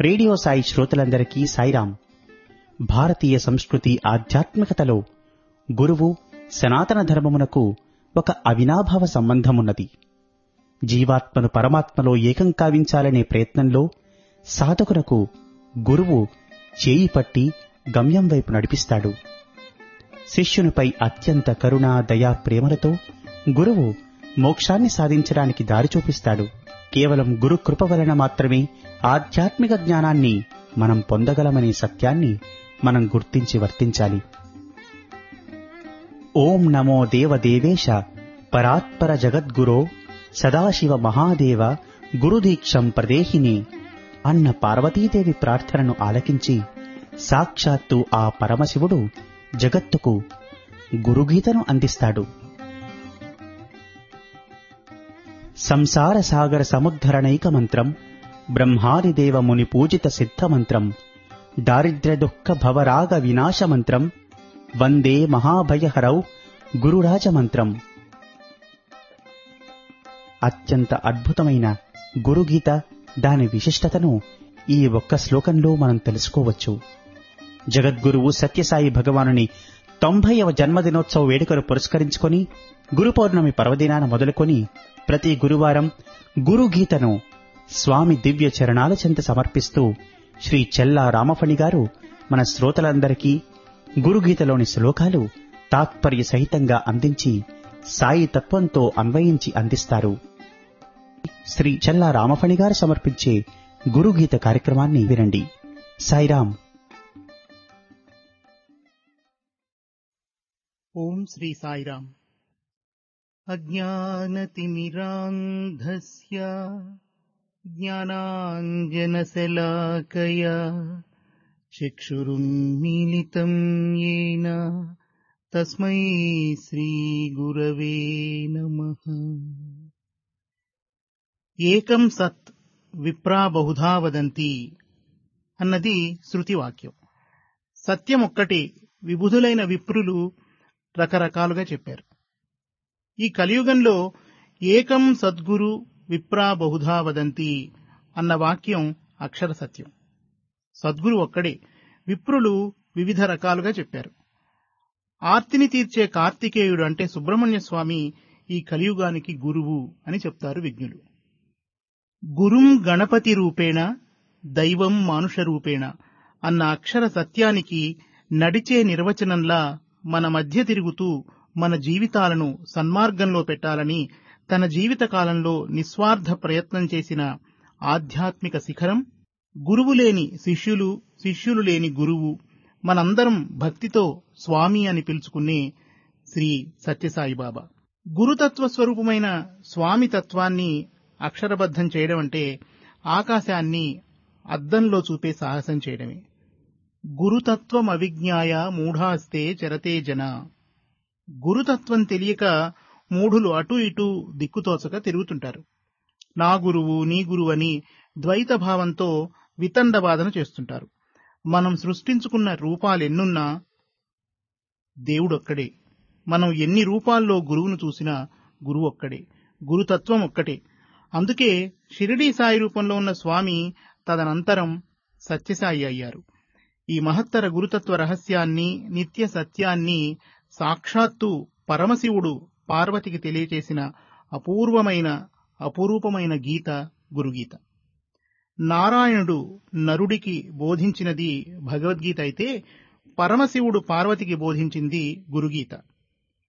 Radio Sai శ్రోతలందరికీ సాయిరాం భారతీయ సంస్కృతి ఆధ్యాత్మికతలో గురువు సనాతన ధర్మమునకు ఒక అవినాభావ సంబంధమున్నది. జీవాత్మను పరమాత్మలో ఏకం కావించాలనే ప్రయత్నంలో సాధకునకు గురువు చేయి పట్టి గమ్యం వైపు నడిపిస్తాడు. శిష్యునిపై అత్యంత కరుణ దయా ప్రేమలతో గురువు మోక్షాన్ని సాధించడానికి దారి చూపిస్తాడు. కేవలం గురు కృప వలన మాత్రమే ఆధ్యాత్మిక జ్ఞానాన్ని మనం పొందగలమనే సత్యాన్ని మనం గుర్తించి వర్తించాలి. ఓం నమో దేవదేవేశ పరాత్పర జగద్గురో సదాశివ మహాదేవ గురుదీక్షం ప్రదేహిని అన్న పార్వతీదేవి ప్రార్థనను ఆలకించి సాక్షాత్తు ఆ పరమశివుడు జగత్తుకు గురుగీతను అందిస్తాడు. సంసార సాగర సముద్ధరణైక మంత్రం బ్రహ్మాదిదేవ ముని పూజిత సిద్ధ మంత్రం దారిద్ర్య దుఃఖ భవరాగ వినాశ మంత్రం వందే మహాభయహరౌ గురురాజ మంత్రం. అత్యంత అద్భుతమైన గురుగీత దాని విశిష్టతను ఈ ఒక్క శ్లోకంలో మనం తెలుసుకోవచ్చు. జగద్గురువు సత్యసాయి భగవానుని తొంభైవ జన్మదినోత్సవ వేడుకను పురస్కరించుకొని గురు పౌర్ణమి పర్వదినాన మొదలుకొని ప్రతి గురువారం గురుగీతను స్వామి దివ్య చరణాల చెంత సమర్పిస్తూ శ్రీ చెల్లా రామఫణి గారు మన శ్రోతలందరికీ గురుగీతలోని శ్లోకాలు తాత్పర్య సహితంగా అందించి సాయి తత్వంతో అన్వయించి అందిస్తారు. శ్రీ చెల్లా రామఫణి గారు సమర్పించే గురుగీత కార్యక్రమాన్ని వినండి. సాయిరాం ఓం శ్రీ సాయిరామ్. అజ్ఞానతిమిరాంధస్య జ్ఞానాంజనశలాకయా చక్షురున్మీలితం ఏన తస్మై శ్రీగురవే నమ. ఏకం సత్ విప్రా బహుధా వదంతి అన్నది శృతివాక్యం. సత్యం ఒక్కటే విబుధులైన విప్రులు రకరకాలుగా చెప్పారు. ఈ కలియుగంలో ఏకం సద్గురు విప్రా బహుధా వదంతి అన్న వాక్యం అక్షర సత్యం. సద్గురు ఒక్కడే విప్రులు వివిధ రకాలుగా చెప్పారు. ఆర్తిని తీర్చే కార్తికేయుడు అంటే సుబ్రహ్మణ్య స్వామి ఈ కలియుగానికి గురువు అని చెప్తారు విజ్ఞులు. గురుం గణపతి రూపేణ దైవం మానుష రూపేణ అన్న అక్షర సత్యానికి నడిచే నిర్వచనంలా మన మధ్య తిరుగుతూ మన జీవితాలను సన్మార్గంలో పెట్టాలని తన జీవిత కాలంలో నిస్వార్థ ప్రయత్నం చేసిన ఆధ్యాత్మిక శిఖరం గురువు లేని శిష్యులు శిష్యులు లేని గురువు మనందరం భక్తితో స్వామి అని పిలుచుకునే శ్రీ సత్యసాయిబాబా గురుతత్వ స్వరూపమైన స్వామి తత్వాన్ని అక్షరబద్ధం చేయడం అంటే ఆకాశాన్ని అద్దంలో చూపే సాహసం చేయడమే. గురుతత్వం అవిజ్ఞాయ మూఢాస్తే చరతే జన. గురుతత్వం తెలియక మూఢులు అటు ఇటు దిక్కుతోచక తిరుగుతుంటారు. నా గురువు నీ గురువు అని ద్వైత భావంతో వితండవాదన చేస్తుంటారు. మనం సృష్టించుకున్న రూపాలెన్నున్నా దేవుడొక్కడే. మనం ఎన్ని రూపాల్లో గురువును చూసినా గురువు ఒక్కడే గురుతత్వం ఒక్కటే. అందుకే షిరిడీ సాయి రూపంలో ఉన్న స్వామి తదనంతరం సత్యసాయి అయ్యారు. ఈ మహత్తర గురుతత్వ రహస్యాన్ని నిత్య సత్యాన్ని సాక్షాత్తు పరమశివుడు పార్వతికి తెలియచేసిన అపూర్వమైన అపురూపమైన గీత గురుగీత. నారాయణుడు నరుడికి బోధించినది భగవద్గీత అయితే పరమశివుడు పార్వతికి బోధించింది గురుగీత.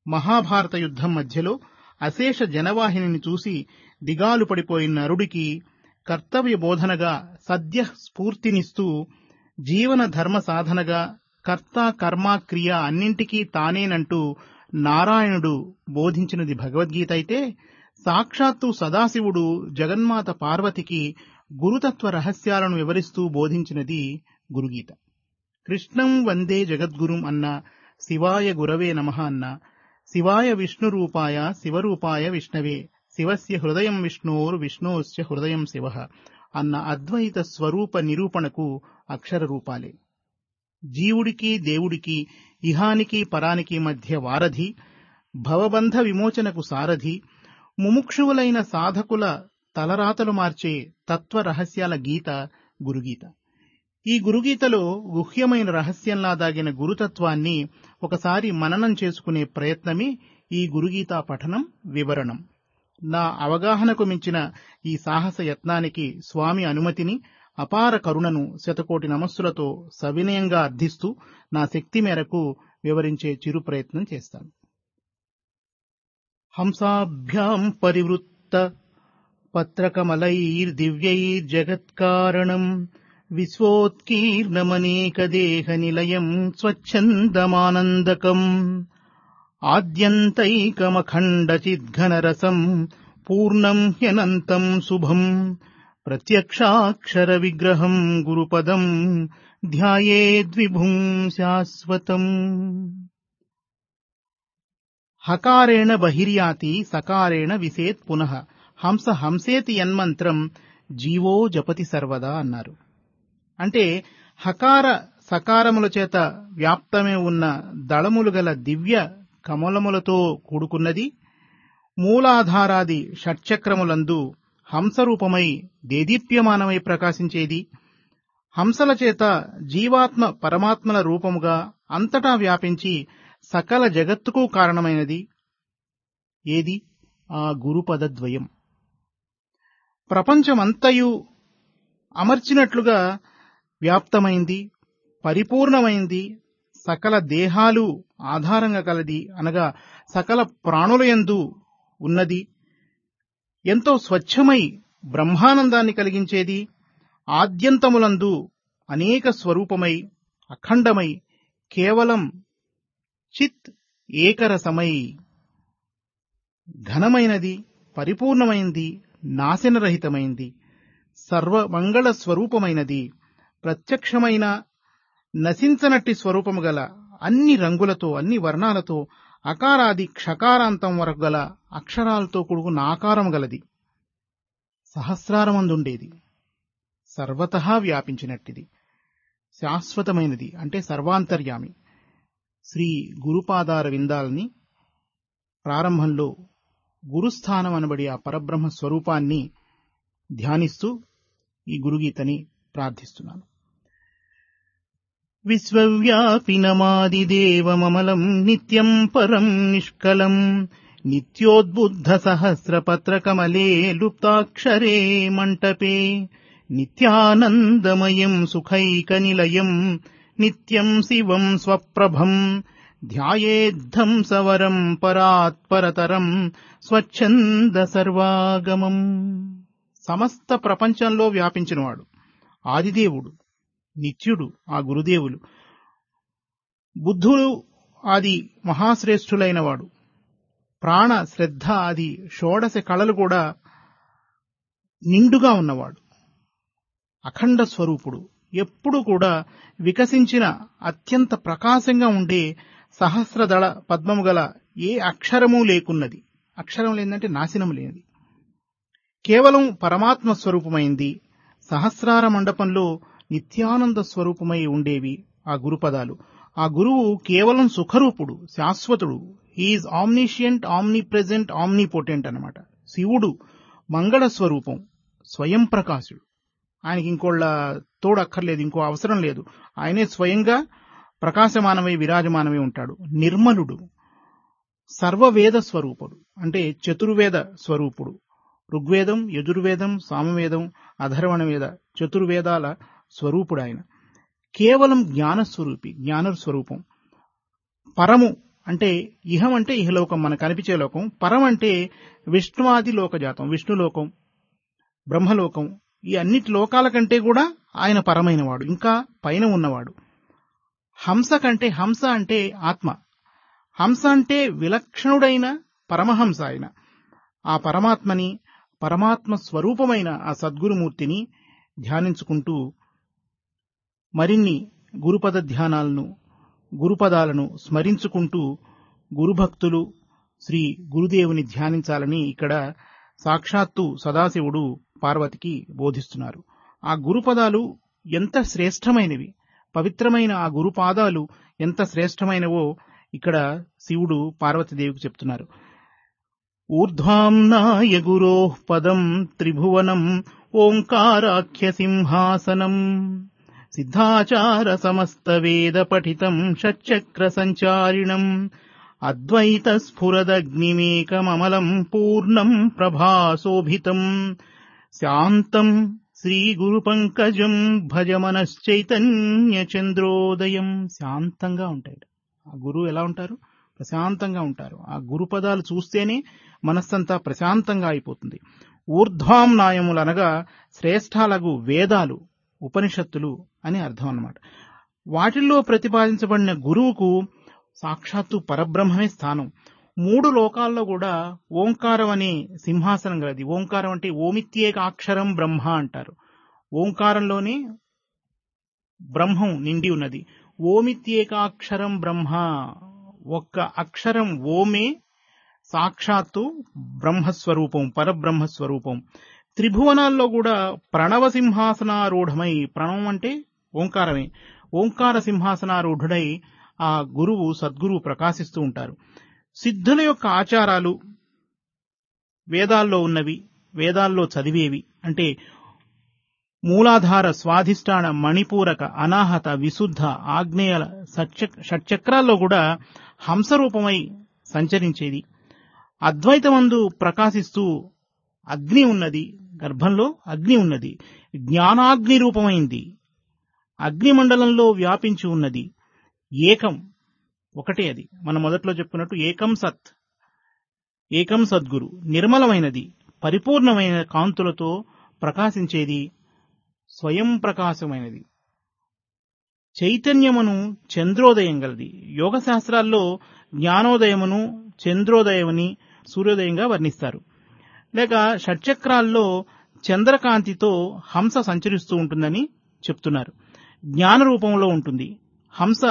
మహాభారత యుద్ధం మధ్యలో అశేష జనవాహినిని చూసి దిగాలు పడిపోయిన నరుడికి కర్తవ్య బోధనగా సద్య స్ఫూర్తినిస్తూ జీవన ధర్మ సాధనగా కర్త కర్మ క్రియ అన్నింటికీ తానేనంటూ నారాయణుడు బోధించినది భగవద్గీత అయితే సాక్షాత్తు సదాశివుడు జగన్మాత పార్వతికి గురుతత్వ రహస్యాలను వివరిస్తూ బోధించినది గురుగీత. కృష్ణం వందే జగద్గురుం అన్న శివాయ గురవే నమ అన్న శివాయ విష్ణు రూపాయ శివరూపాయ విష్ణవే శివస్య హృదయం విష్ణోర్ విష్ణోస్య హృదయం శివ అన్న అద్వైత స్వరూప నిరూపణకు అక్షర రూపాలే జీవుడికి దేవుడికి ఇహానికి పరానికి మధ్య వారధి భవబంధ విమోచనకు సారథి ముముక్షువులైన సాధకుల తలరాతలు మార్చే తత్వ రహస్యాల గీత గురుగీత. ఈ గురుగీతలో గుహ్యమైన రహస్యంలా దాగిన గురుతత్వాన్ని ఒకసారి మననం చేసుకునే ప్రయత్నమే ఈ గురుగీతా పఠనం వివరణం. నా అవగాహనకు మించిన ఈ సాహస యత్నానికి స్వామి అనుమతిని అపార కరుణను శతకోటి నమస్సులతో సవినయంగా అర్థిస్తూ నా శక్తి మేరకు వివరించే చిరు ప్రయత్నం చేస్తాను. హంసాభ్యాం పరివృత్త పత్రకమలైర్దివ్యైర్జగత్కారణం విశ్వోత్కీర్ణమనేకదేహనిలయం స్వచ్ఛందమానందకం ఆద్యంతైకమఖండచిద్ఘనరసం పూర్ణం హ్యనంతం శుభం ప్రత్యక్షాక్షర విగ్రహం గురుపదం ధ్యాయేద్విభుం శాశ్వతం. హకారేణ బహిర్యాతి సకారేణ విసేత్ పునః హంస హంసేతి యన్మంత్రం జీవో జపతి సర్వదా అన్నారు. అంటే హకార సకారముల చేత వ్యాప్తమే ఉన్న దళములు గల దివ్య కమలములతో కూడుకున్నది మూలాధారాది షట్చక్రములందు హంసరూపమై దేదీప్యమానమై ప్రకాశించేది. హంసల చేత జీవాత్మ పరమాత్మల రూపముగా అంతటా వ్యాపించి సకల జగత్తుకు కారణమైనది. ఏది? ఆ గురుపదద్వయం. ప్రపంచమంతయు అమర్చినట్లుగా వ్యాప్తమైంది పరిపూర్ణమైంది సకల దేహాలు ఆధారంగా కలది అనగా సకల ప్రాణులయందు ఉన్నది. ఎంతో స్వచ్ఛమై బ్రహ్మానందాన్ని కలిగించేది ఆద్యంతములందు అనేక స్వరూపమై అఖండమై కేవలం చిత్ ఏకరసమై. ఘనమైనది పరిపూర్ణమైంది నాశనరహితమైంది సర్వమంగళ స్వరూపమైనది ప్రత్యక్షమైన నశించనట్టి స్వరూపము గల అన్ని రంగులతో అన్ని వర్ణాలతో అకారాది క్షకారాంతం వరకు గల అక్షరాలతో కూడుకున్న ఆకారం గలది. సహస్రారమందుండేది. సర్వతహా వ్యాపించినట్టిది. శాశ్వతమైనది. అంటే సర్వాంతర్యామి. శ్రీ గురుపాదార విందాల్ని ప్రారంభంలో గురుస్థానం అనబడి ఆ పరబ్రహ్మ స్వరూపాన్ని ధ్యానిస్తూ ఈ గురుగీతని ప్రార్థిస్తున్నాను. విశ్వవ్యాపినమాదిదేవమమలం నిత్యం పరం నిష్కలం. నిత్యోద్బుద్ధ సహస్రపత్రకమలే లుప్తాక్షరే మంటపే. నిత్యానందమయం సుఖైకనిలయం నిత్యం శివం స్వప్రభం. ధ్యాయేద్ధం సవరం పరాత్పరతరం స్వచ్ఛంద సర్వాగమం. సమస్త ప్రపంచంలో వ్యాపించినవాడు ఆదిదేవుడు. నిత్యుడు ఆ గురుదేవులు. బుద్ధుడు ఆది మహాశ్రేష్ఠులైన వాడు ప్రాణ శ్రద్ధ ఆది షోడశ కళలు కూడా నిండుగా ఉన్నవాడు. అఖండ స్వరూపుడు. ఎప్పుడు కూడా వికసించిన అత్యంత ప్రకాశంగా ఉండే సహస్రదళ పద్మము గల ఏ అక్షరము లేకున్నది. అక్షరం లేదంటే నాశనం లేనిది. కేవలం పరమాత్మ స్వరూపమైంది. సహస్రార మండపంలో నిత్యానంద స్వరూపమై ఉండేవి ఆ గురుపదాలు. ఆ గురువు కేవలం సుఖరూపుడు శాశ్వతుడు. He is omniscient omnipresent omnipotent అనమాట శివుడు మంగళ స్వరూపం స్వయం ప్రకాశుడు. ఆయనకి ఇంకోళ్ళ తోడు అక్కర్లేదు ఇంకో అవసరం లేదు. ఆయనే స్వయంగా ప్రకాశమానమై విరాజమానమై ఉంటాడు. నిర్మలుడు సర్వవేద స్వరూపుడు. అంటే చతుర్వేద స్వరూపుడు. ఋగ్వేదం యజుర్వేదం సామవేదం అధర్వణ వేద చతుర్వేదాల స్వరూపుడు ఆయన కేవలం జ్ఞానస్వరూపి జ్ఞాన స్వరూపం పరము అంటే ఇహం అంటే ఇహలోకం మనకు కనిపించే లోకం. పరం అంటే విష్ణువాది లోకజాతం విష్ణులోకం బ్రహ్మలోకం. ఈ అన్నిటి లోకాల కంటే కూడా ఆయన పరమైనవాడు ఇంకా పైన ఉన్నవాడు. హంస కంటే హంస అంటే ఆత్మ. హంస అంటే విలక్షణుడైన పరమహంస ఆయన ఆ పరమాత్మని పరమాత్మ స్వరూపమైన ఆ సద్గురుమూర్తిని ధ్యానించుకుంటూ మరిన్ని గురుపద ధ్యానాలను గురుపదాలను స్మరించుకుంటూ గురుభక్తులు శ్రీ గురుదేవుని ధ్యానించాలని ఇక్కడ సాక్షాత్తు సదాశివుడు పార్వతికి బోధిస్తున్నారు. ఆ గురుపదాలు ఎంత శ్రేష్టమైనవి పవిత్రమైన ఆ గురుపాదాలు ఎంత శ్రేష్టమైనవో ఇక్కడ శివుడు పార్వతీదేవికి చెప్తున్నారు. ఊర్ధ్వాంనాయ గురో పదం త్రిభువనం ఓంకారాఖ్య సింహాసనం. సిద్ధాచార సమస్త వేద పఠితం షట్చక్ర సంచారిణం అద్వైత స్ఫురదగ్నిమేకమమలం పూర్ణం ప్రభాశోభితం శాంతం శ్రీగురు పంకజం భజమనశ్చైతన్య చంద్రోదయం శాంతంగా ఉంటాయి ఆ గురువు ఎలా ఉంటారు? ప్రశాంతంగా ఉంటారు. ఆ గురు పదాలు చూస్తేనే మనస్సంతా ప్రశాంతంగా అయిపోతుంది. ఊర్ధ్వాంనాయములు అనగా శ్రేష్టాలగు వేదాలు ఉపనిషత్తులు అని అర్థం అన్నమాట వాటిల్లో ప్రతిపాదించబడిన గురువుకు సాక్షాత్తు పరబ్రహ్మమే స్థానం. మూడు లోకాల్లో కూడా ఓంకారం అనే సింహాసనం గలది. ఓంకారం అంటే ఓమిత్యేక అక్షరం బ్రహ్మ అంటారు. ఓంకారంలోనే బ్రహ్మం నిండి ఉన్నది. ఓమిత్యేకాక్షరం బ్రహ్మ. ఒక్క అక్షరం ఓమే సాక్షాత్తు బ్రహ్మస్వరూపం పరబ్రహ్మస్వరూపం. త్రిభువనాల్లో కూడా ప్రణవ సింహాసనారూఢమై ప్రణవం అంటే ఓంకారమే. ఓంకార సింహాసనారూఢుడై ఆ గురువు సద్గురువు ప్రకాశిస్తూ ఉంటారు. సిద్ధుల యొక్క ఆచారాలు వేదాల్లో ఉన్నవి వేదాల్లో చదివేవి అంటే మూలాధార స్వాధిష్టాన మణిపూరక అనాహత విశుద్ధ ఆగ్నేయ షట్చక్రాల్లో కూడా హంసరూపమై సంచరించేది. అద్వైతమందు ప్రకాశిస్తూ అగ్ని ఉన్నది గర్భంలో అగ్ని ఉన్నది. జ్ఞానాగ్ని రూపమైంది. అగ్ని మండలంలో వ్యాపించి ఉన్నది. ఏకం. ఒకటే అది. మనం మొదట్లో చెప్పుకున్నట్టు ఏకం సత్. ఏకం సద్గురు. నిర్మలమైనది. పరిపూర్ణమైన కాంతులతో ప్రకాశించేది. స్వయం ప్రకాశమైనది. చైతన్యమును చంద్రోదయం గలది. యోగ శాస్త్రాల్లో జ్ఞానోదయమును చంద్రోదయమని సూర్యోదయంగా వర్ణిస్తారు. లేక షట్చక్రాల్లో చంద్రకాంతితో హంస సంచరిస్తూ ఉంటుందని చెప్తున్నారు. జ్ఞాన రూపంలో ఉంటుంది. హంస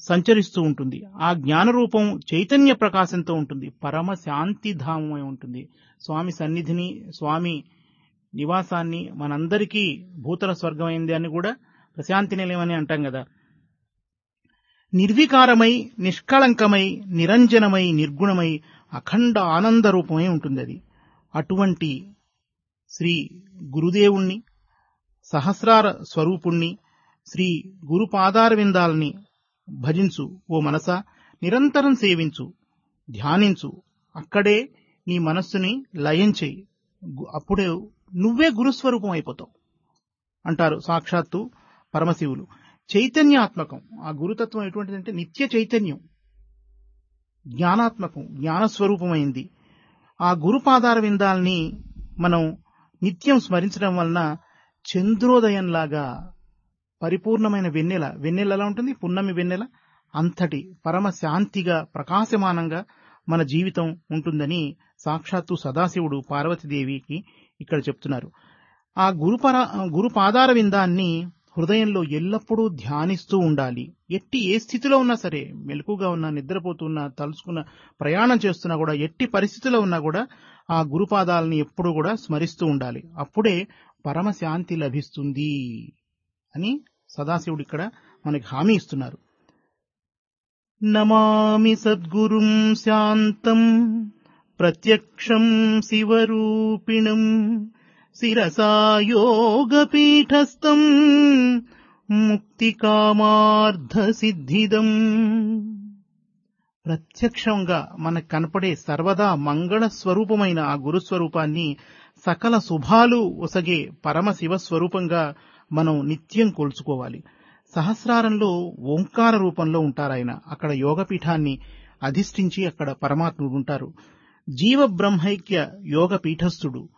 సంచరిస్తూ ఉంటుంది. ఆ జ్ఞాన రూపం చైతన్య ప్రకాశంతో ఉంటుంది. పరమ శాంతిధామమై ఉంటుంది. స్వామి సన్నిధిని స్వామి నివాసాన్ని మనందరికీ భూతల స్వర్గమైంది అని కూడా ప్రశాంతి నిలయమని అంటాం కదా. నిర్వికారమై నిష్కళంకమై నిరంజనమై నిర్గుణమై అఖండ ఆనంద రూపమై ఉంటుంది అది. అటువంటి శ్రీ గురుదేవుణ్ణి సహస్రార స్వరూపుణ్ణి శ్రీ గురుపాదారవిందాల్ని భజించు ఓ మనస నిరంతరం సేవించు ధ్యానించు. అక్కడే నీ మనస్సుని లయం చేయి. అప్పుడే నువ్వే గురుస్వరూపం అయిపోతావు అంటారు సాక్షాత్తు పరమశివులు. చైతన్యాత్మకం. ఆ గురుతత్వం ఎటువంటిదంటే నిత్య చైతన్యం. జ్ఞానాత్మకం. జ్ఞానస్వరూపమైంది. ఆ గురుపాదార విందాల్ని మనం నిత్యం స్మరించడం వలన చంద్రోదయంలాగా పరిపూర్ణమైన వెన్నెల వెన్నెల ఎలా ఉంటుంది? పున్నమి వెన్నెల అంతటి పరమ శాంతిగా ప్రకాశమానంగా మన జీవితం ఉంటుందని సాక్షాత్తు సదాశివుడు పార్వతీదేవికి ఇక్కడ చెప్తున్నారు. ఆ గురుపర గురుపాదార విందాన్ని హృదయంలో ఎల్లప్పుడూ ధ్యానిస్తూ ఉండాలి. ఎట్టి ఏ స్థితిలో ఉన్నా సరే మెలకుగా ఉన్నా నిద్రపోతున్నా తలుచుకున్న ప్రయాణం చేస్తున్నా కూడా ఎట్టి పరిస్థితిలో ఉన్నా కూడా ఆ గురుపాదాలని ఎప్పుడు కూడా స్మరిస్తూ ఉండాలి. అప్పుడే పరమశాంతి లభిస్తుంది అని సదాశివుడు ఇక్కడ మనకి హామీ ఇస్తున్నారు. నమామి సద్గురుం శాంతం ప్రత్యక్షం శివరూపిణం శిరసాయోగపీఠస్థం ముక్తికామార్థ సిద్ధిదం ప్రత్యక్షంగా మనకు కనపడే సర్వదా మంగళ స్వరూపమైన ఆ గురుస్వరూపాన్ని సకల శుభాలు ఒసగే పరమశివ స్వరూపంగా మనం నిత్యం కొలుచుకోవాలి. సహస్రారంలో ఓంకార రూపంలో ఉంటారాయన. అక్కడ యోగపీఠాన్ని అధిష్ఠించి అక్కడ పరమాత్ముడు ఉంటారు. జీవ బ్రహ్మైక్య యోగ పీఠస్థుడు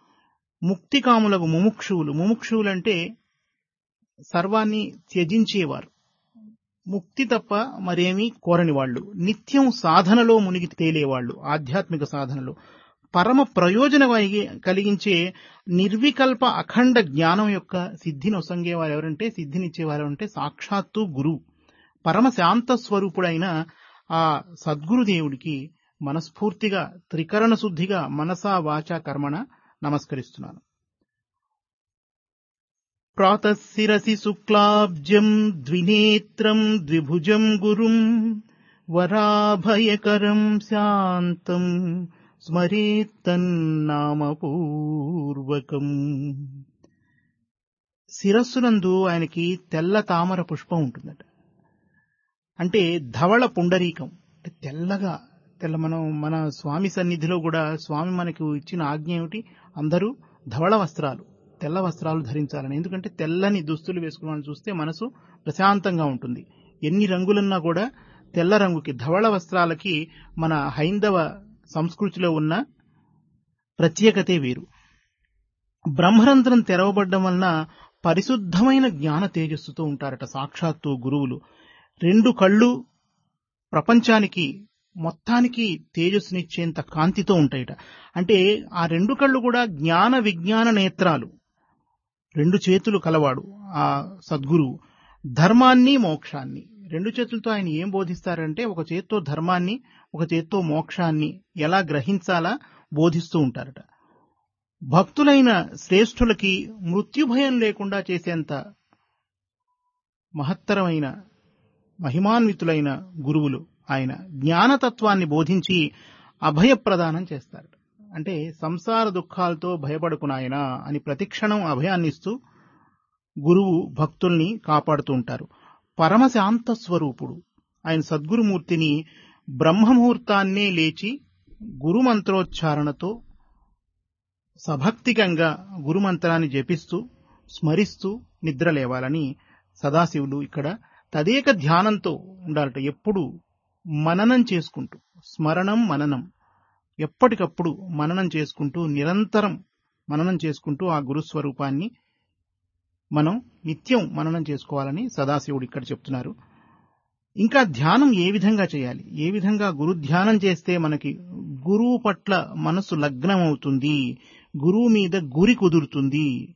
ముక్తికాములకు ముముక్షువులు. ముముక్షువులంటే సర్వాన్ని త్యజించేవారు. ముక్తి తప్ప మరేమీ కోరని వాళ్ళు. నిత్యం సాధనలో మునిగి తేలేవాళ్ళు. ఆధ్యాత్మిక సాధనలో. పరమ ప్రయోజన కలిగించే నిర్వికల్ప అఖండ జ్ఞానం యొక్క సిద్ధిని ఒసంగేవారు ఎవరంటే సిద్ధినిచ్చేవారు అంటే సాక్షాత్తు గురువు పరమ శాంత స్వరూపుడైన ఆ సద్గురుదేవుడికి మనస్ఫూర్తిగా త్రికరణ శుద్ధిగా మనసా వాచ కర్మణ నమస్కరిస్తున్నాను. ప్రాతశిరసి శుక్లాబ్జం ద్వినేత్రం ద్విభుజం గురుం వరాభయకరం శాంతం స్మరేత్తన్నామపూర్వకం. శిరస్సునందు ఆయనకి తెల్ల తామర పుష్పం ఉంటుందట. అంటే ధవళ పుండరీకం తెల్లగా తెల్ల మనం మన స్వామి సన్నిధిలో కూడా స్వామి మనకు ఇచ్చిన ఆజ్ఞ ఏమిటి? అందరూ ధవళ వస్త్రాలు తెల్ల వస్త్రాలు ధరించాలని. ఎందుకంటే తెల్లని దుస్తులు వేసుకోవాలని చూస్తే మనసు ప్రశాంతంగా ఉంటుంది. ఎన్ని రంగులున్నా కూడా తెల్ల రంగుకి ధవళ వస్త్రాలకి మన హైందవ సంస్కృతిలో ఉన్న ప్రత్యేకతే వేరు. బ్రహ్మరంధ్రం తెరవబడ్డం వలన పరిశుద్ధమైన జ్ఞాన తేజస్సుతో ఉంటారట సాక్షాత్తు గురువులు. రెండు కళ్ళు ప్రపంచానికి మొత్తానికి తేజస్సునిచ్చేంత కాంతితో ఉంటాయట. అంటే ఆ రెండు కళ్ళు కూడా జ్ఞాన విజ్ఞాన నేత్రాలు. రెండు చేతులు కలవాడు ఆ సద్గురువు. ధర్మాన్ని మోక్షాన్ని. రెండు చేతులతో ఆయన ఏం బోధిస్తారంటే ఒక చేత్తో ధర్మాన్ని ఒక చేత్తో మోక్షాన్ని ఎలా గ్రహించాలా బోధిస్తూ ఉంటారట. భక్తులైన శ్రేష్ఠులకి మృత్యుభయం లేకుండా చేసేంత మహత్తరమైన మహిమాన్వితులైన గురువులు ఆయన జ్ఞానతత్వాన్ని బోధించి అభయప్రదానం చేస్తారు అంటే సంసార దుఃఖాలతో భయపడుకునాయన అని ప్రతిక్షణం అభయాన్నిస్తూ గురువు భక్తుల్ని కాపాడుతూ ఉంటారు. పరమశాంత స్వరూపుడు. ఆయన సద్గురుమూర్తిని బ్రహ్మముహూర్తాన్నే లేచి గురుమంత్రోచ్చారణతో సభక్తికంగా గురుమంత్రాన్ని జపిస్తూ స్మరిస్తూ నిద్ర లేవాలని సదాశివుడు ఇక్కడ తదేక ధ్యానంతో ఉండాలట. ఎప్పుడు మననం చేసుకుంటూ స్మరణం మననం. ఎప్పటికప్పుడు మననం చేసుకుంటూ నిరంతరం మననం చేసుకుంటూ ఆ గురుస్వరూపాన్ని మనం నిత్యం మననం చేసుకోవాలని సదాశివుడు ఇక్కడ చెప్తున్నారు. ఇంకా ధ్యానం ఏ విధంగా చేయాలి? ఏ విధంగా గురు ధ్యానం చేస్తే మనకి గురువు పట్ల మనసు లగ్నం అవుతుంది గురువు మీద గురి కుదురుతుంది.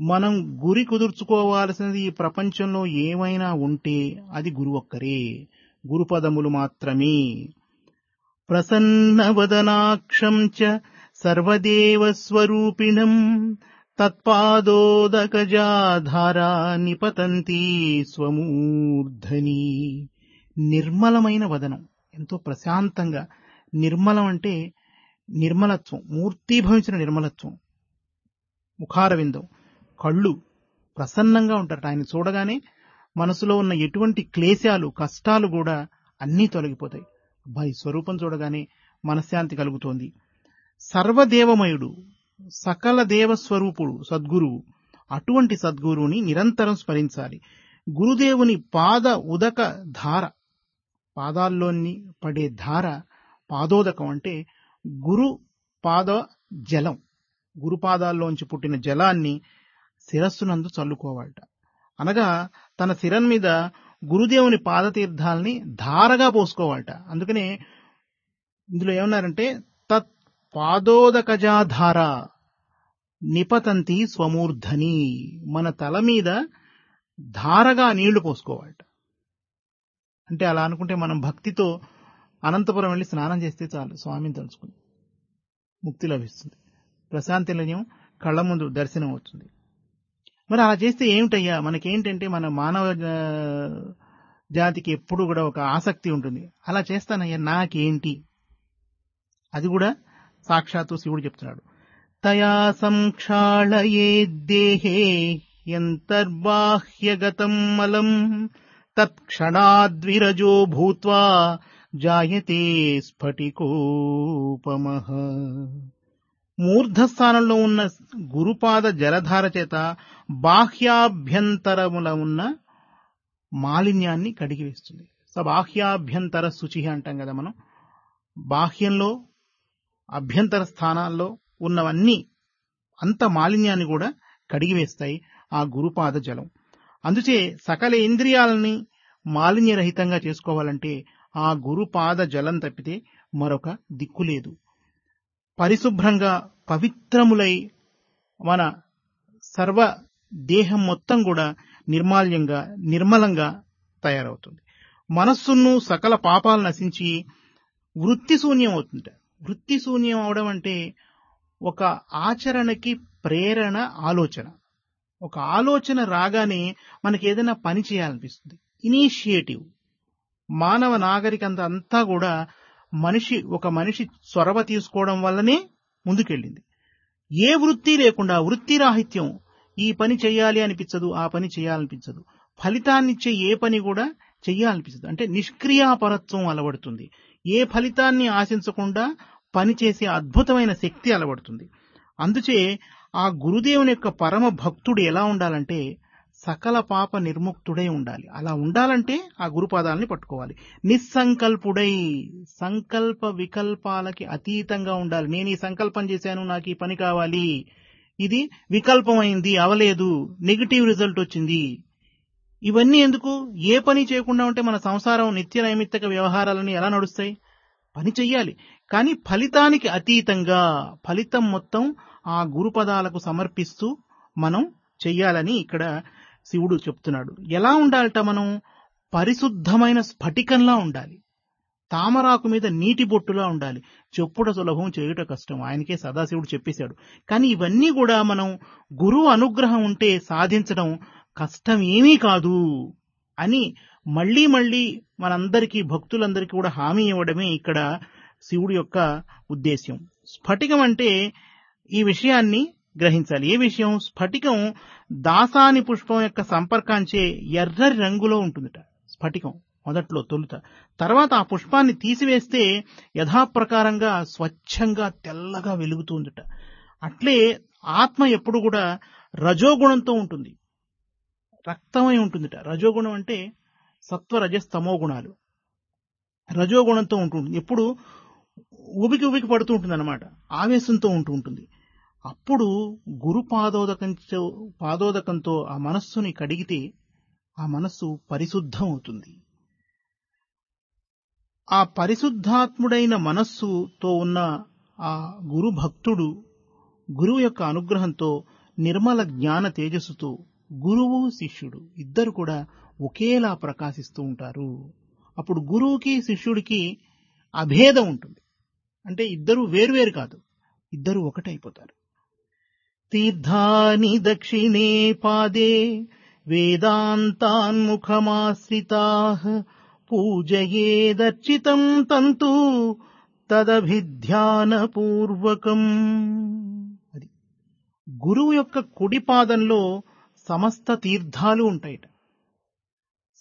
మనం గురి కుదుర్చుకోవాల్సినది ఈ ప్రపంచంలో ఏమైనా ఉంటే అది గురు ఒక్కరే. గురుపదములు మాత్రమే. ప్రసన్నవదనాక్షం చ సర్వదేవస్వరూపిణం తత్పాదోదకజాధారా నిపతంతి స్వమూర్ధని. నిర్మలమైన వదనం. ఎంతో ప్రశాంతంగా. నిర్మలం అంటే నిర్మలత్వం. మూర్తిభవించిన నిర్మలత్వం. ముఖారవిందం. కళ్ళు. ప్రసన్నంగా ఉంటారట. ఆయన చూడగానే మనసులో ఉన్న ఎటువంటి క్లేశాలు కష్టాలు కూడా అన్నీ తొలగిపోతాయి. అబ్బాయి స్వరూపం చూడగానే మనశ్శాంతి కలుగుతోంది. సర్వదేవమయుడు సకల దేవస్వరూపుడు సద్గురువు అటువంటి సద్గురువుని నిరంతరం స్మరించాలి. గురుదేవుని పాద ఉదక ధార పాదాల్లోని పడే ధార పాదోదకం అంటే గురు పాద జలం. గురుపాదాల్లోంచి పుట్టిన జలాన్ని శిరస్సునందు చల్లుకోవాలట. అనగా తన శిరం మీద గురుదేవుని పాదతీర్థాలని ధారగా పోసుకోవాలట. అందుకనే ఇందులో ఏమన్నారంటే తత్ పాదోదకజాధార నిపతంతి స్వమూర్ధని మన తల మీద ధారగా నీళ్ళు పోసుకోవాలట. అంటే అలా అనుకుంటే మనం భక్తితో అనంతపురం వెళ్ళి స్నానం చేస్తే చాలు స్వామిని తలుచుకుని. ముక్తి లభిస్తుంది. ప్రశాంతి నిలయం కళ్ళ ముందు దర్శనం అవుతుంది. మరి అలా చేస్తే ఏమిటయ్యా? మనకేంటంటే మన మానవ జాతికి ఎప్పుడు కూడా ఒక ఆసక్తి ఉంటుంది. అలా చేస్తానయ్యా నాకేంటి? అది కూడా సాక్షాత్తు శివుడు చెప్తున్నాడు. తయా సంక్షాళయే దేహే యంతర్బాహ్యగతం మలం తత్క్షణాద్విరజో భూత్వా జాయతే స్ఫటికోపమ. మూర్ధస్థానంలో ఉన్న గురుపాద జలధార చేత బాహ్యాభ్యంతరముల ఉన్న మాలిన్యాన్ని కడిగివేస్తుంది సో బాహ్యాభ్యంతర శుచి అంటాం కదా మనం. బాహ్యంలో అభ్యంతర స్థానాల్లో ఉన్నవన్నీ అంత మాలిన్యాన్ని కూడా కడిగివేస్తాయి ఆ గురుపాద జలం. అందుచే సకల ఇంద్రియాలని మాలిన్యరహితంగా చేసుకోవాలంటే ఆ గురుపాద జలం తప్పితే మరొక దిక్కు లేదు. పరిశుభ్రంగా పవిత్రములై మన సర్వ దేహం మొత్తం కూడా నిర్మాల్యంగా నిర్మలంగా తయారవుతుంది. మనస్సును సకల పాపాలు నశించి వృత్తి శూన్యం అవుతుంది వృత్తి శూన్యం అవడం అంటే ఒక ఆచరణకి ప్రేరణ ఆలోచన. ఒక ఆలోచన రాగానే మనకి ఏదైనా పని చేయాలనిపిస్తుంది. ఇనీషియేటివ్. మానవ నాగరికంత అంతా కూడా మనిషి ఒక మనిషి చొరవ తీసుకోవడం వల్లనే ముందుకెళ్ళింది. ఏ వృత్తి లేకుండా వృత్తి రాహిత్యం ఈ పని చేయాలి అనిపించదు ఆ పని చేయాలనిపించదు ఫలితాన్నిచ్చే ఏ పని కూడా చెయ్యాలనిపించదు. అంటే నిష్క్రియాపరత్వం అలవడుతుంది. ఏ ఫలితాన్ని ఆశించకుండా పనిచేసే అద్భుతమైన శక్తి అలవడుతుంది. అందుచే ఆ గురుదేవుని యొక్క పరమ భక్తుడు ఎలా ఉండాలంటే సకల పాప నిర్ముక్తుడై ఉండాలి. అలా ఉండాలంటే ఆ గురుపాదాలని పట్టుకోవాలి. నిస్సంకల్పుడై సంకల్ప వికల్పాలకి అతీతంగా ఉండాలి. నేను ఈ సంకల్పం చేశాను నాకు ఈ పని కావాలి. ఇది వికల్పమైంది అవలేదు నెగిటివ్ రిజల్ట్ వచ్చింది. ఇవన్నీ ఎందుకు? ఏ పని చేయకుండా ఉంటే మన సంసారం నిత్య నైమిత్తక వ్యవహారాలని ఎలా నడుస్తాయి? పని చెయ్యాలి. కానీ ఫలితానికి అతీతంగా ఫలితం మొత్తం ఆ గురుపదాలకు సమర్పిస్తూ మనం చెయ్యాలని ఇక్కడ శివుడు చెప్తున్నాడు. ఎలా ఉండాలట మనం? పరిశుద్ధమైన స్ఫటికంలా ఉండాలి. తామరాకు మీద నీటి బొట్టులా ఉండాలి. చెప్పుట సులభం చేయుట కష్టం. ఆయనకే సదాశివుడు చెప్పేశాడు. కానీ ఇవన్నీ కూడా మనం గురువు అనుగ్రహం ఉంటే సాధించడం కష్టం ఏమీ కాదు అని మళ్ళీ మళ్ళీ మనందరికీ భక్తులందరికీ కూడా హామీ ఇవ్వడమే ఇక్కడ శివుడి యొక్క ఉద్దేశ్యం. స్ఫటికం అంటే ఈ విషయాన్ని గ్రహించాలి. ఏ విషయం? స్ఫటికం దాసాని పుష్పం యొక్క సంపర్కాంచే ఎర్ర రంగులో ఉంటుందిట. స్ఫటికం మొదట్లో తొలుత. తర్వాత ఆ పుష్పాన్ని తీసివేస్తే యథాప్రకారంగా స్వచ్ఛంగా తెల్లగా వెలుగుతుందిట. అట్లే ఆత్మ ఎప్పుడు కూడా రజోగుణంతో ఉంటుంది. రక్తమై ఉంటుందిట. రజోగుణం అంటే సత్వ రజస్తమో గుణాలు. రజోగుణంతో ఉంటుంది. ఎప్పుడు ఉబికి ఉబికి పడుతూ ఉంటుంది అనమాట ఆవేశంతో ఉంటూ ఉంటుంది. అప్పుడు గురు పాదోదకంతో పాదోదకంతో ఆ మనస్సుని కడిగితే ఆ మనస్సు పరిశుద్ధం అవుతుంది ఆ పరిశుద్ధాత్ముడైన మనస్సుతో ఉన్న ఆ గురు భక్తుడు గురువు యొక్క అనుగ్రహంతో నిర్మల జ్ఞాన తేజస్సుతో గురువు శిష్యుడు ఇద్దరు కూడా ఒకేలా ప్రకాశిస్తూ ఉంటారు. అప్పుడు గురువుకి శిష్యుడికి అభేదం ఉంటుంది. అంటే ఇద్దరు వేరువేరు కాదు. ఇద్దరు ఒకటైపోతారు. తీర్థాని దక్షిణే పాదే వేదాంతాన్ముఖమాశ్రితా పూజయేదర్చితం తంతు తదభిధ్యానపూర్వకం అది గురువు యొక్క కుడి పాదంలో సమస్త తీర్థాలు ఉంటాయిట.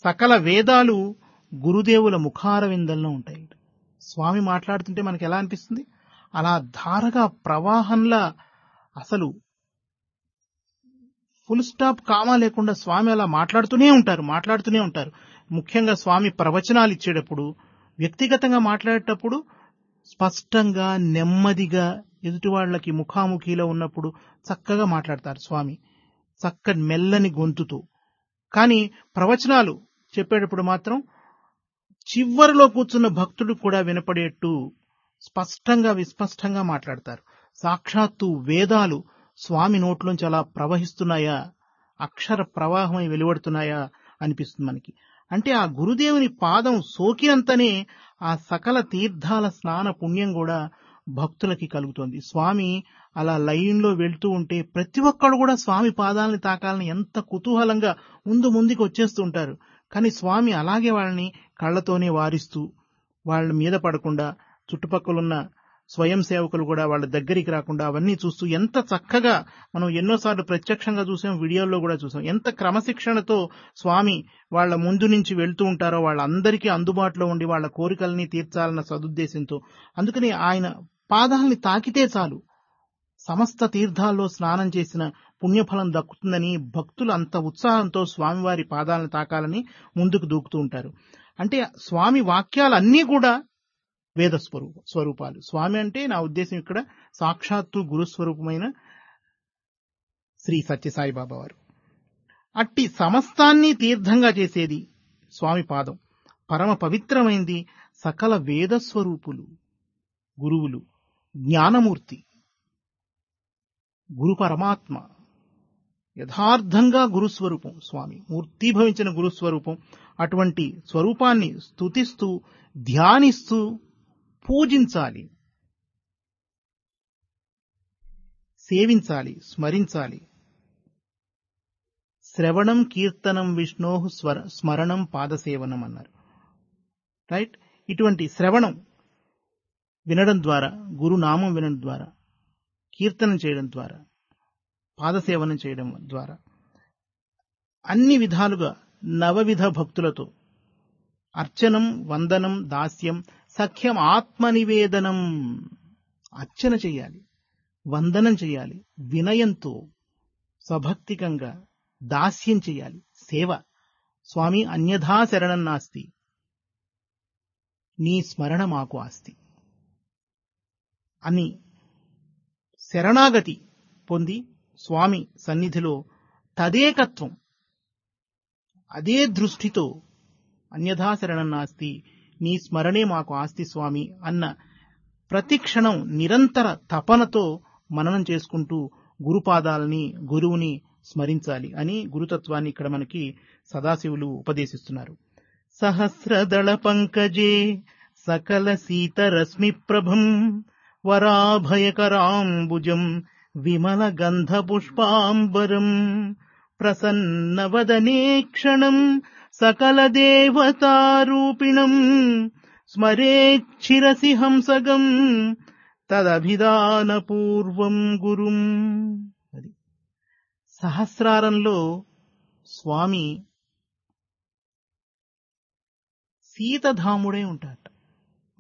సకల వేదాలు గురుదేవుల ముఖార విందల్లో ఉంటాయిట స్వామి మాట్లాడుతుంటే మనకి ఎలా అనిపిస్తుంది? అలా ధారగా ప్రవాహంలా అసలు ఫుల్ స్టాప్ కామా లేకుండా స్వామి అలా మాట్లాడుతూనే ఉంటారు మాట్లాడుతూనే ఉంటారు. ముఖ్యంగా స్వామి ప్రవచనాలు ఇచ్చేటప్పుడు వ్యక్తిగతంగా మాట్లాడేటప్పుడు స్పష్టంగా నెమ్మదిగా ఎదుటి వాళ్ళకి ముఖాముఖిలో ఉన్నప్పుడు చక్కగా మాట్లాడతారు స్వామి. చక్కని మెల్లని గొంతుతో. కానీ ప్రవచనాలు చెప్పేటప్పుడు మాత్రం చివరిలో కూర్చున్న భక్తుడు కూడా వినపడేట్టు స్పష్టంగా విస్పష్టంగా మాట్లాడతారు. సాక్షాత్తు వేదాలు స్వామి నోట్లోంచి అలా ప్రవహిస్తున్నాయా? అక్షర ప్రవాహమై వెలువడుతున్నాయా? అనిపిస్తుంది మనకి. అంటే ఆ గురుదేవుని పాదం సోకినంతనే ఆ సకల తీర్థాల స్నాన పుణ్యం కూడా భక్తులకి కలుగుతోంది. స్వామి అలా లైన్లో వెళ్తూ ఉంటే ప్రతి ఒక్కడు కూడా స్వామి పాదాలని తాకాలని ఎంత కుతూహలంగా ముందు ముందుకు వచ్చేస్తూ ఉంటారు. కానీ స్వామి అలాగే వాళ్ళని కళ్ళతోనే వారిస్తూ వాళ్ళ మీద పడకుండా చుట్టుపక్కలున్న స్వయం సేవకులు కూడా వాళ్ళ దగ్గరికి రాకుండా అవన్నీ చూస్తూ ఎంత చక్కగా మనం ఎన్నోసార్లు ప్రత్యక్షంగా చూసాం వీడియోల్లో కూడా చూసాం. ఎంత క్రమశిక్షణతో స్వామి వాళ్ళ ముందు నుంచి వెళ్తూ ఉంటారో వాళ్ళందరికీ అందుబాటులో ఉండి వాళ్ళ కోరికల్ని తీర్చాలన్న సదుద్దేశంతో. అందుకని ఆయన పాదాలని తాకితే చాలు. సమస్త తీర్థాల్లో స్నానం చేసిన పుణ్యఫలం దక్కుతుందని భక్తులు అంత ఉత్సాహంతో స్వామివారి పాదాలను తాకాలని ముందుకు దూకుతూ ఉంటారు. అంటే స్వామి వాక్యాలన్నీ కూడా వేద స్వరూప స్వరూపాలు. స్వామి అంటే నా ఉద్దేశం ఇక్కడ సాక్షాత్తు గురుస్వరూపమైన శ్రీ సత్యసాయి బాబా వారు. అట్టి సమస్తాన్ని తీర్థంగా చేసేది స్వామి పాదం. పరమ పవిత్రమైంది సకల వేద స్వరూపులు గురువులు జ్ఞానమూర్తి గురు పరమాత్మ. యథార్థంగా గురుస్వరూపం స్వామి. మూర్తిభవించిన గురుస్వరూపం అటువంటి స్వరూపాన్ని స్తుతిస్తూ ధ్యానిస్తూ పూజించాలి. సేవించాలి స్మరించాలి. శ్రవణం కీర్తనం విష్ణో స్వర స్మరణం పాదసేవనం అన్నారు. రైట్? ఇటువంటి శ్రవణం వినడం ద్వారా గురునామం వినడం ద్వారా కీర్తనం చేయడం ద్వారా పాదసేవనం చేయడం ద్వారా అన్ని విధాలుగా నవవిధ భక్తులతో అర్చనం వందనం దాస్యం సఖ్యం ఆత్మనివేదనం. అర్చన చెయ్యాలి వందనం చెయ్యాలి వినయంతో స్వభక్తికంగా దాస్యం చెయ్యాలి సేవ. స్వామి అన్యథా శరణం నాస్తి. నీ స్మరణ మాకు ఆస్తి. అని శరణాగతి పొంది స్వామి సన్నిధిలో తదేకత్వం అదే దృష్టితో అన్యథా శరణం నాస్తి నీ స్మరణే మాకు ఆస్తి స్వామి అన్న ప్రతిక్షణం నిరంతర తపనతో మననం చేసుకుంటూ గురుపాదాలని గురువుని స్మరించాలి అని గురుతత్వాన్ని ఇక్కడ మనకి సదాశివులు ఉపదేశిస్తున్నారు. సహస్రదళ పంకజే సకల సీతరశ్మి ప్రభం వరాభయకరాంబుజం విమల గంధ పుష్పాంబరం ప్రసన్నవదనే క్షణం సకల దేవతారూపిణం స్మరేచ్చిరసి హంసగం తదభిధాన పూర్వం గురుం. అది సహస్రారంలో స్వామి సీతధాముడే ఉంటాడట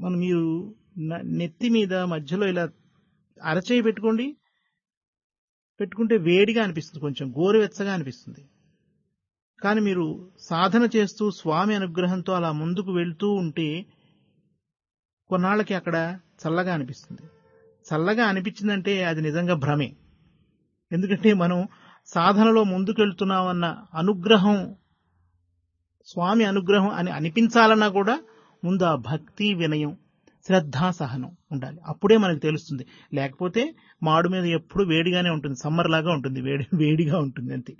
మనం మీరు నెత్తి మీద మధ్యలో ఇలా అరచేయి పెట్టుకోండి. పెట్టుకుంటే వేడిగా అనిపిస్తుంది కొంచెం గోరువెచ్చగా అనిపిస్తుంది. కానీ మీరు సాధన చేస్తూ స్వామి అనుగ్రహంతో అలా ముందుకు వెళ్తూ ఉంటే కొన్నాళ్ళకి అక్కడ చల్లగా అనిపిస్తుంది. చల్లగా అనిపించిందంటే అది నిజంగా భ్రమే. ఎందుకంటే మనం సాధనలో ముందుకెళ్తున్నామన్న అనుగ్రహం స్వామి అనుగ్రహం అని అనిపించాలన్నా కూడా ముందు ఆ భక్తి వినయం శ్రద్ధ సహనం ఉండాలి. అప్పుడే మనకు తెలుస్తుంది. లేకపోతే మాడు మీద ఎప్పుడు వేడిగానే ఉంటుంది. సమ్మర్ లాగా ఉంటుంది. వేడి వేడిగా ఉంటుంది అంతే.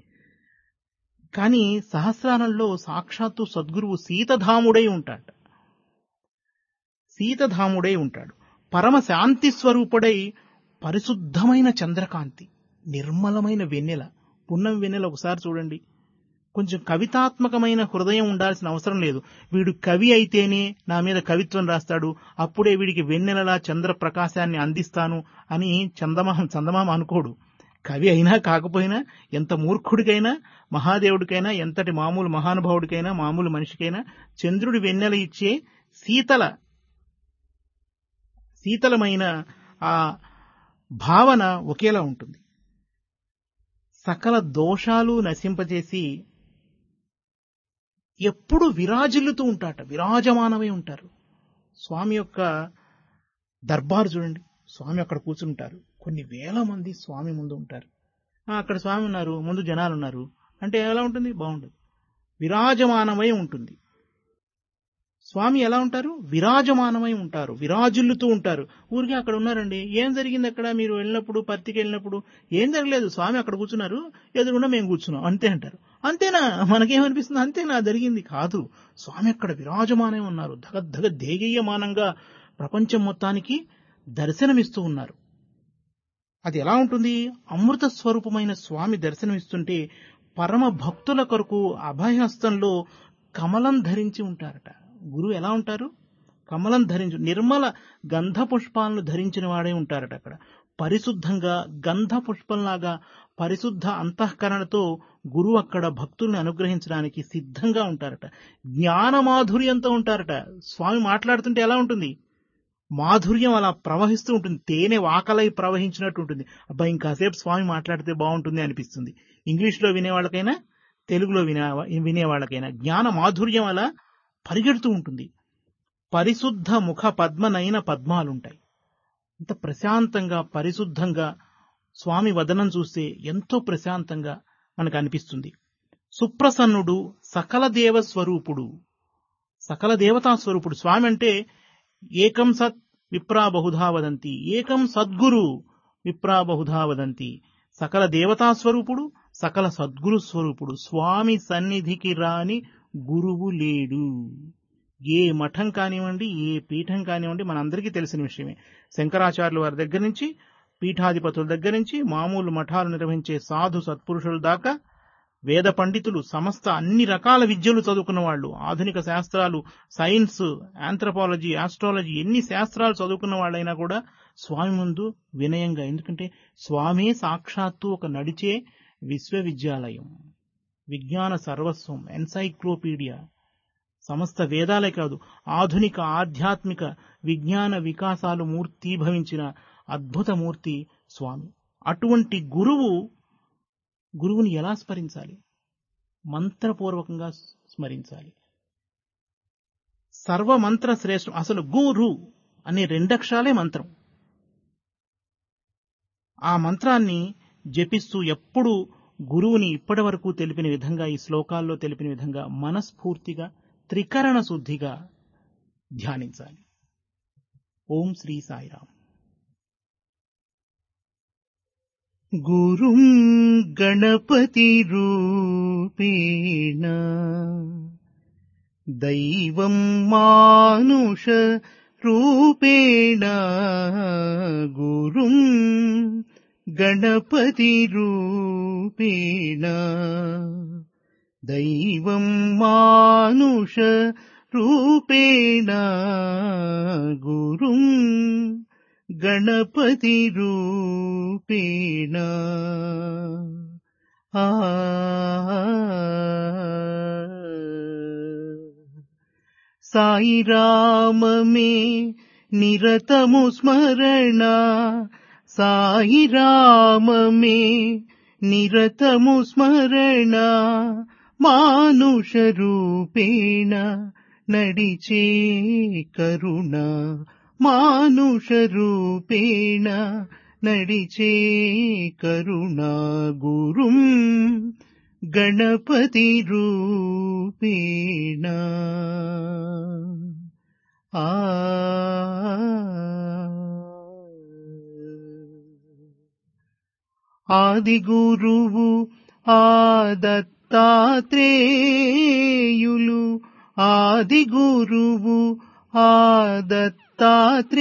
కానీ సహస్రానంలో సాక్షాత్తు సద్గురువు సీతధాముడై ఉంటాడు. సీతధాముడై ఉంటాడు. పరమ శాంతి స్వరూపుడై పరిశుద్ధమైన చంద్రకాంతి నిర్మలమైన వెన్నెల. పున్నం వెన్నెల ఒకసారి చూడండి. కొంచెం కవితాత్మకమైన హృదయం ఉండాల్సిన అవసరం లేదు. వీడు కవి అయితేనే నా మీద కవిత్వం రాస్తాడు. అప్పుడే వీడికి వెన్నెలలా చంద్ర ప్రకాశాన్ని అందిస్తాను అని చందమామ చందమామ అనుకోడు. కవి అయినా కాకపోయినా ఎంత మూర్ఖుడికైనా మహాదేవుడికైనా ఎంతటి మామూలు మహానుభావుడికైనా మామూలు మనిషికైనా చంద్రుడి వెన్నెల ఇచ్చే శీతల శీతలమైన ఆ భావన ఒకేలా ఉంటుంది. సకల దోషాలు నశింపజేసి ఎప్పుడు విరాజిల్లుతూ ఉంటాట విరాజమానమై ఉంటారు. స్వామి యొక్క దర్బారు చూడండి. స్వామి అక్కడ కూర్చుంటారు. కొన్ని వేల మంది స్వామి ముందు ఉంటారు. అక్కడ స్వామి ఉన్నారు ముందు జనాలు ఉన్నారు. అంటే ఎలా ఉంటుంది? బాగుండదు విరాజమానమై ఉంటుంది. స్వామి ఎలా ఉంటారు? విరాజమానమై ఉంటారు. విరాజిల్లుతూ ఉంటారు. ఊరికే అక్కడ ఉన్నారండి. ఏం జరిగింది అక్కడ? మీరు వెళ్ళినప్పుడు పత్తికి వెళ్ళినప్పుడు? ఏం జరగలేదు. స్వామి అక్కడ కూర్చున్నారు. ఎదురుకుండా మేము కూర్చున్నాం. అంతే అంటారు. అంతేనా? మనకేమనిపిస్తుంది? అంతేనా? జరిగింది కాదు. స్వామి అక్కడ విరాజమానమై ఉన్నారు. ధగ దేగీయమానంగా ప్రపంచం మొత్తానికి దర్శనమిస్తూ ఉన్నారు. అది ఎలా ఉంటుంది? అమృత స్వరూపమైన స్వామి దర్శనమిస్తుంటే పరమ భక్తుల కొరకు అభయహస్తంలో కమలం ధరించి ఉంటారట. గురువు ఎలా ఉంటారు? కమలం ధరించు నిర్మల గంధ పుష్పాలను ధరించిన వాడే ఉంటారట అక్కడ. పరిశుద్ధంగా గంధ పుష్పంలాగా పరిశుద్ధ అంతఃకరణతో గురువు అక్కడ భక్తుల్ని అనుగ్రహించడానికి సిద్ధంగా ఉంటారట. జ్ఞాన మాధుర్యంతో ఉంటారట. స్వామి మాట్లాడుతుంటే ఎలా ఉంటుంది? మాధుర్యం అలా ప్రవహిస్తూ ఉంటుంది. తేనె వాకలై ప్రవహించినట్టు ఉంటుంది. అబ్బా ఇంకాసేపు స్వామి మాట్లాడితే బాగుంటుంది అనిపిస్తుంది. ఇంగ్లీష్లో వినేవాళ్ళకైనా తెలుగులో వినే వినేవాళ్ళకైనా జ్ఞాన మాధుర్యం అలా పరిగెడుతూ ఉంటుంది. పరిశుద్ధ ముఖ పద్మనైన పద్మాలుంటాయి. ఇంత ప్రశాంతంగా పరిశుద్ధంగా స్వామి వదనం చూస్తే ఎంతో ప్రశాంతంగా మనకు అనిపిస్తుంది సుప్రసన్నుడు సకల దేవ స్వరూపుడు సకల దేవతా స్వరూపుడు స్వామి అంటే ఏకం సత్ విప్రా బహుధా వదంతి. ఏకం సద్గురు విప్రా బహుధా వదంతి. సకల దేవతా స్వరూపుడు సకల సద్గురు స్వరూపుడు. స్వామి సన్నిధికి రాని గురువు లేడు. ఏ మఠం కానివ్వండి ఏ పీఠం కానివ్వండి మనందరికీ తెలిసిన విషయమే. శంకరాచార్యుల వారి దగ్గర నుంచి పీఠాధిపతుల దగ్గర నుంచి మామూలు మఠాలు నిర్వహించే సాధు సత్పురుషుల దాకా వేద పండితులు సమస్త అన్ని రకాల విద్యలు చదువుకున్న వాళ్ళు ఆధునిక శాస్త్రాలు సైన్స్ ఆంథ్రపాలజీ ఆస్ట్రాలజీ ఎన్ని శాస్త్రాలు చదువుకున్న వాళ్ళైనా కూడా స్వామి ముందు వినయంగా. ఎందుకంటే స్వామే సాక్షాత్తు ఒక నడిచే విశ్వవిద్యాలయం విజ్ఞాన సర్వస్వం ఎన్సైక్లోపీడియా. సమస్త వేదాలే కాదు ఆధునిక ఆధ్యాత్మిక విజ్ఞాన వికాసాలు మూర్తీభవించిన అద్భుత మూర్తి స్వామి. అటువంటి గురువు గురువుని ఎలా స్మరించాలి? మంత్రపూర్వకంగా స్మరించాలి. సర్వమంత్ర శ్రేష్ఠం అసలు గురు అనే రెండక్షరాలే మంత్రం. ఆ మంత్రాన్ని జపిస్తూ ఎప్పుడు గురువుని ఇప్పటి వరకు తెలిపిన విధంగా ఈ శ్లోకాల్లో తెలిపిన విధంగా మనస్ఫూర్తిగా త్రికరణ శుద్ధిగా ధ్యానించాలి. ఓం శ్రీ సాయిరామ్. गुरुम् गणपतिरूपेण। दैवम् मानुष रूपेण गुरुम् गणपतिरूपेण। दैवम् मानुष रूपेण गुरुम् దైవం మానుష రూపేణ గురుం గణపతి రూపేణ. ఆ. సాయి రామమే నిరతము స్మరణ. సాయి రామమే నిరతము స్మరణ. మానుష రూపేణ నడిచే కరుణ గురుం గణపతి రూపేణ ఆ ఆది గురువు ఆ దత్తాత్రేయులు ఆది గురువు ఆ దత్తాత్రేయులు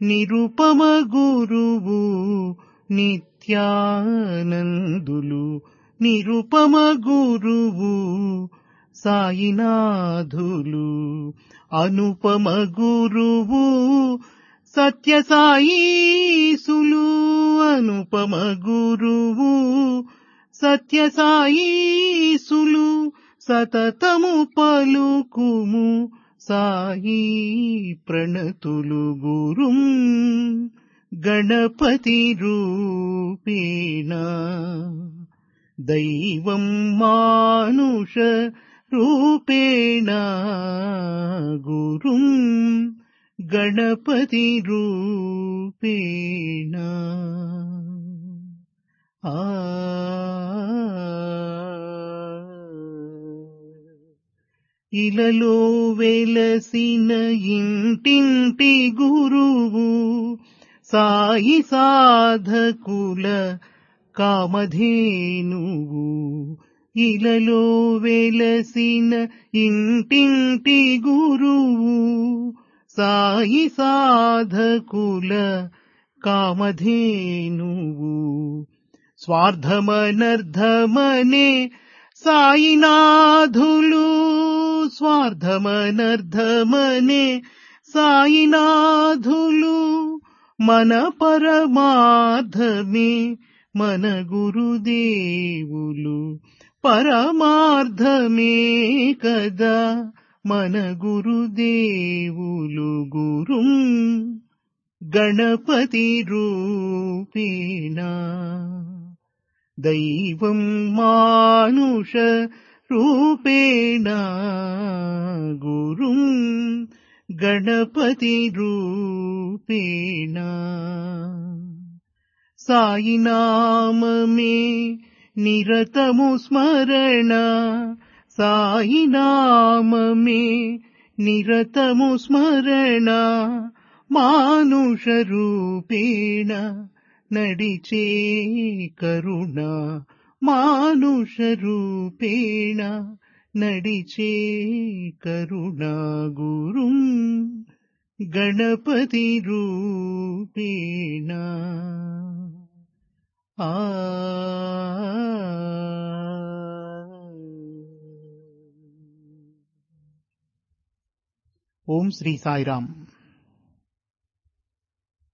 నిరుపమ గురువు నిత్యానందులు నిరుపమ గురువు సాయినాథులు అనుపమ గురువు సత్య సాయీసులు అనుపమ గురువు సత్య సాయీసులు సతతము పలుకుము సాయి ప్రణతులు గురుం గణపతి రూపేణ. దైవం మానుష రూపేణ గురుం గణపతి రూపేణ. ఆ ఇలలో వెలసిన ఇంటింటి గురువు సాయి సాధకుల కామధేనువు. ఇలలో వెలసిన ఇంటింటి గురువు సాయి సాధకుల కామధేనువు. స్వార్థమనర్ధమనే సాయినాథులు స్వార్థమనర్ధమనే సాయినాథులు మన పరమార్థమే మన గురుదేవులు పరమార్థమే కదా మన గురుదేవులు గురుం గణపతి రూపేణ. दैवं मानुषरूपेण गुरुम् गणपतिरूपेण सायि नाम मे निरतमुस्मरेणा सायि नाम मे निरतमुस्मरेणा मानुषरूपेण నిరతము స్మరణ మానుష రూపేణ నడిచే కరుణ మానుష రూపేణ నడిచే కరుణ గురుం గణపతి రూపేణ ఆ ఓం శ్రీ సాయిరామ్